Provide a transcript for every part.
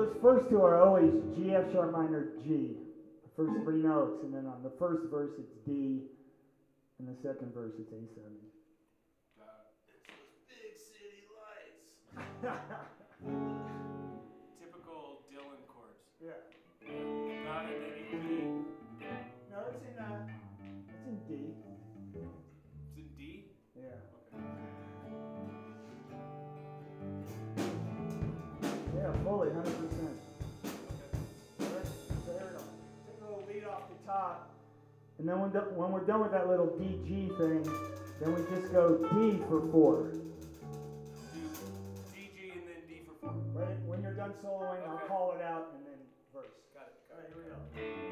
first first two are always G F sharp minor G, the first three notes, and then on the first verse it's D, and the second verse it's A seven. Big city lights. and then when, the, when we're done with that little DG thing, then we just go D for four. Do D G and then D for four. Right? When you're done soloing, I'll call it out and then verse. Got it. Got right, it. here we go.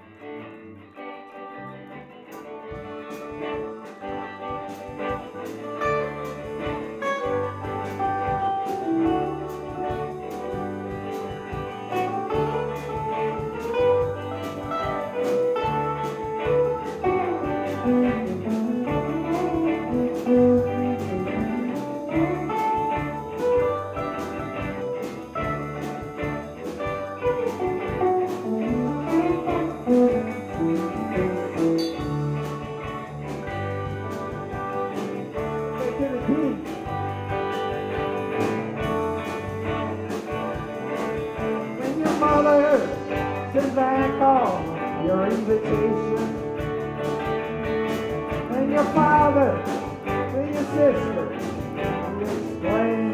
Back all your invitation. And your father and your sister you explain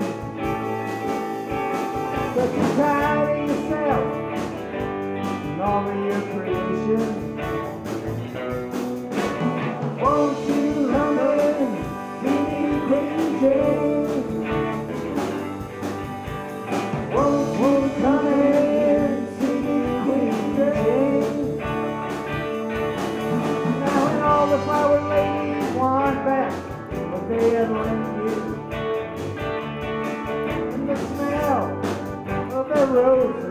and the smell of their roses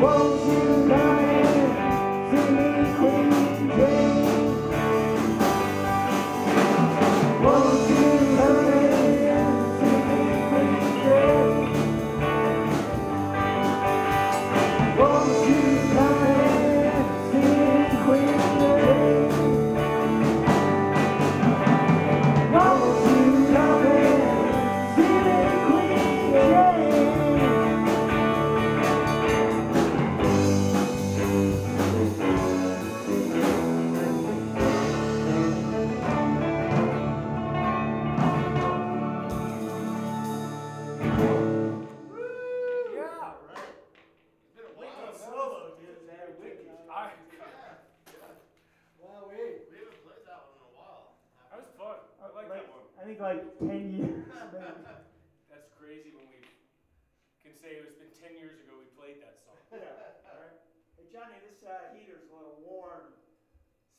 Won't you like ten years. That's crazy when we can say it was been 10 years ago we played that song. Yeah. All right. Hey Johnny, this uh, heater's a little warm.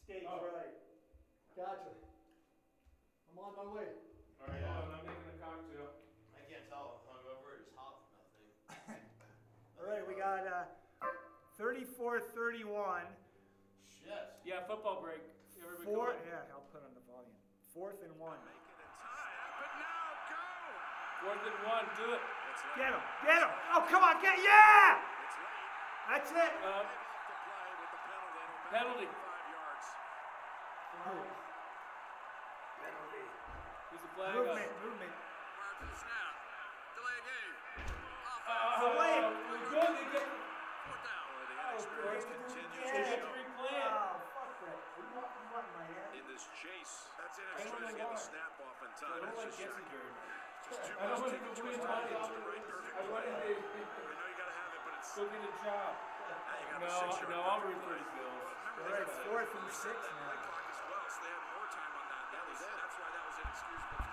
Stage Oh. right. Gotcha. I'm on my way. All right, hold on, I'm making a cocktail. I can't tell. If I'm hungover. It's hot for nothing. All right, we got uh, 34 31. Shit. Yeah, football break. Everybody Four, yeah, I'll put on the volume. Fourth and one. Fourth and one, do it. Get him, get him. Oh, come on, get, yeah! That's it. Uh, penalty. Who's the flag Movement, up? movement. Uh, Delay. we're good. They get, experience Yeah. they get to replay it. Oh, fuck that. You want, you want my head? In this chase, that's I inexcusable don't to get the snap off in I time. don't like just very much. Just too I don't want to much win time the I want play. to I know you gotta have it, but it's go get a job. now you got No, a no, I'll perfect root for play. the Bills. Remember, they right, got fourth and play six clock now. as well, so they had more time on that. That was that's why that was inexcusable to me.